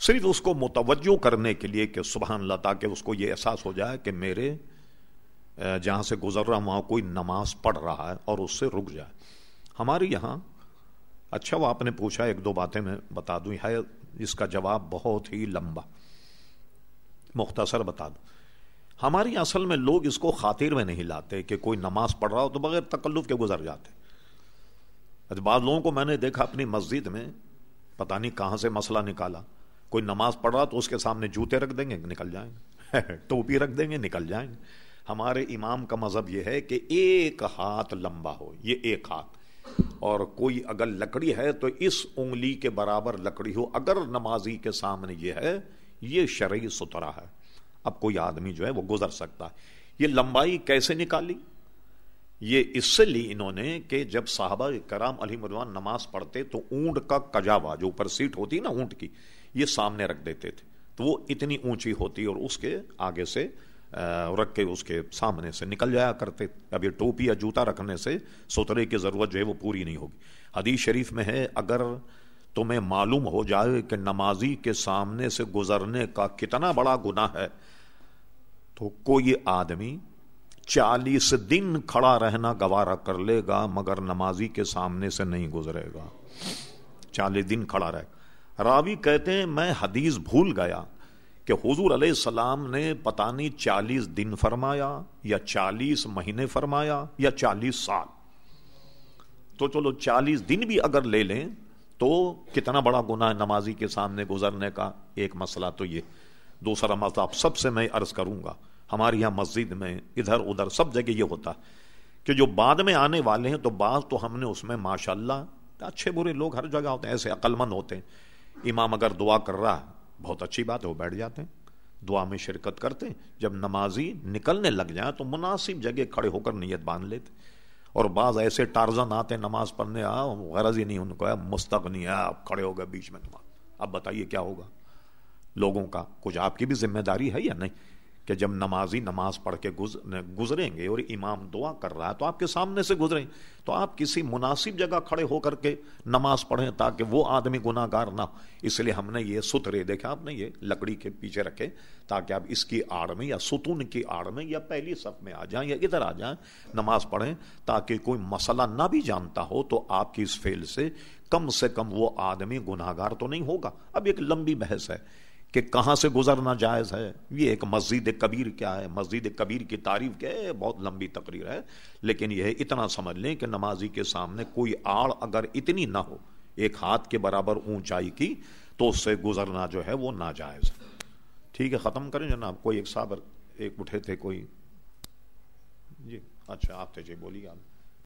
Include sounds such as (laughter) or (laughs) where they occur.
صرف اس کو متوجہ کرنے کے لیے کہ سبحان اللہ تاکہ اس کو یہ احساس ہو جائے کہ میرے جہاں سے گزر رہا وہاں کوئی نماز پڑھ رہا ہے اور اس سے رک جائے۔ ہمارے یہاں اچھا وہ آپ نے پوچھا، ایک دو باتیں میں بتا دوں ہے، اس کا جواب بہت ہی لمبا، مختصر بتا دوں۔ ہماری اصل میں لوگ اس کو خاطر میں نہیں لاتے کہ کوئی نماز پڑھ رہا ہو تو بغیر تکلف کے گزر جاتے۔ اچھا، بعض لوگوں کو میں نے دیکھا اپنی مسجد میں، پتہ نہیں کہاں سے مسئلہ نکالا۔ کوئی نماز پڑھ رہا تو اس کے سامنے جوتے رکھ دیں گے، نکل جائیں گے۔ (laughs) ٹوپی رکھ دیں گے، نکل جائیں گے۔ ہمارے امام کا مذہب یہ ہے کہ ایک ہاتھ لمبا ہو، یہ ایک ہاتھ۔ اور کوئی اگر لکڑی ہے تو اس انگلی کے برابر لکڑی ہو۔ اگر نمازی کے سامنے یہ ہے، یہ شرعی سترا ہے۔ اب کوئی آدمی جو ہے وہ گزر سکتا ہے۔ یہ لمبائی کیسے نکالی؟ یہ اس سے لی انہوں نے کہ جب صحابہ کرام علی مروان نماز پڑھتے تو اونٹ کا کجاوا جو اوپر سیٹ ہوتی نا اونٹ کی، یہ سامنے رکھ دیتے تھے۔ تو وہ اتنی اونچی ہوتی اور اس کے آگے سے رکھ کے اس کے سامنے سے نکل جایا کرتے۔ اب یہ ٹوپی یا جوتا رکھنے سے سترے کی ضرورت جو ہے وہ پوری نہیں ہوگی۔ حدیث شریف میں ہے، اگر تمہیں معلوم ہو جائے کہ نمازی کے سامنے سے گزرنے کا کتنا بڑا گناہ ہے، تو کوئی آدمی چالیس دن کھڑا رہنا گوارا کر لے گا، مگر نمازی کے سامنے سے نہیں گزرے گا۔ چالیس دن کھڑا رہے گا راوی کہتے ہیں، میں حدیث بھول گیا کہ حضور علیہ السلام نے پتا نہیں چالیس دن فرمایا، یا چالیس مہینے فرمایا، یا چالیس سال۔ تو چلو چالیس دن بھی اگر لے لیں تو کتنا بڑا گناہ نمازی کے سامنے گزرنے کا ایک مسئلہ تو یہ۔ دوسرا مسئلہ آپ سب سے میں عرض کروں گا۔ ہمارے یہاں مسجد میں ادھر ادھر سب جگہ یہ ہوتا کہ جو بعد میں آنے والے ہیں تو بعض تو ہم نے اس میں ماشاء اللہ اچھے برے لوگ ہر جگہ ہوتے ہیں، ایسے عقل مند ہوتے ہیں۔ امام اگر دعا کر رہا ہے، بہت اچھی بات ہے، وہ بیٹھ جاتے ہیں۔ دعا میں شرکت کرتے ہیں۔ جب نمازی نکلنے لگ جائیں تو مناسب جگہ کھڑے ہو کر نیت باندھ لیتے اور بعض ایسے ٹارزن آتے ہیں نماز پڑھنے، آ غرض ہی نہیں، ان کو مستقنی ہے، آپ کھڑے ہو گئے بیچ میں نماز اب بتائیے کیا ہوگا؟ لوگوں کا، کچھ آپ کی بھی ذمہ داری ہے یا نہیں؟ کہ جب نمازی نماز پڑھ کے گزریں گے اور امام دعا کر رہا ہے تو آپ کے سامنے سے گزریں، تو آپ کسی مناسب جگہ کھڑے ہو کر کے نماز پڑھیں تاکہ وہ آدمی گناہ گار نہ اس لیے ہم نے یہ سترے دیکھا آپ نے یہ لکڑی کے پیچھے رکھے تاکہ آپ اس کی آڑ میں یا ستون کی آڑ میں یا پہلی صف میں آ جائیں یا ادھر آ جائیں نماز پڑھیں تاکہ کوئی مسئلہ نہ بھی جانتا ہو تو آپ کی اس فیل سے کم سے کم وہ آدمی گناہ گار تو نہیں ہوگا۔ اب ایک لمبی بحث ہے۔ کہ کہاں سے گزرنا جائز ہے؟ یہ ایک مسجد کبیر کیا ہے؟ مسجد کبیر کی تعریف کیا ہے بہت لمبی تقریر ہے، لیکن یہ اتنا سمجھ لیں کہ نمازی کے سامنے کوئی آڑ اگر اتنی نہ ہو، ایک ہاتھ کے برابر اونچائی کی، تو اس سے گزرنا جو ہے وہ ناجائز ہے۔ ٹھیک ہے، ختم کریں جناب۔ کوئی ایک صابر، ایک اٹھے تھے کوئی۔ جی اچھا آپ تھے جی بولیے۔ آپ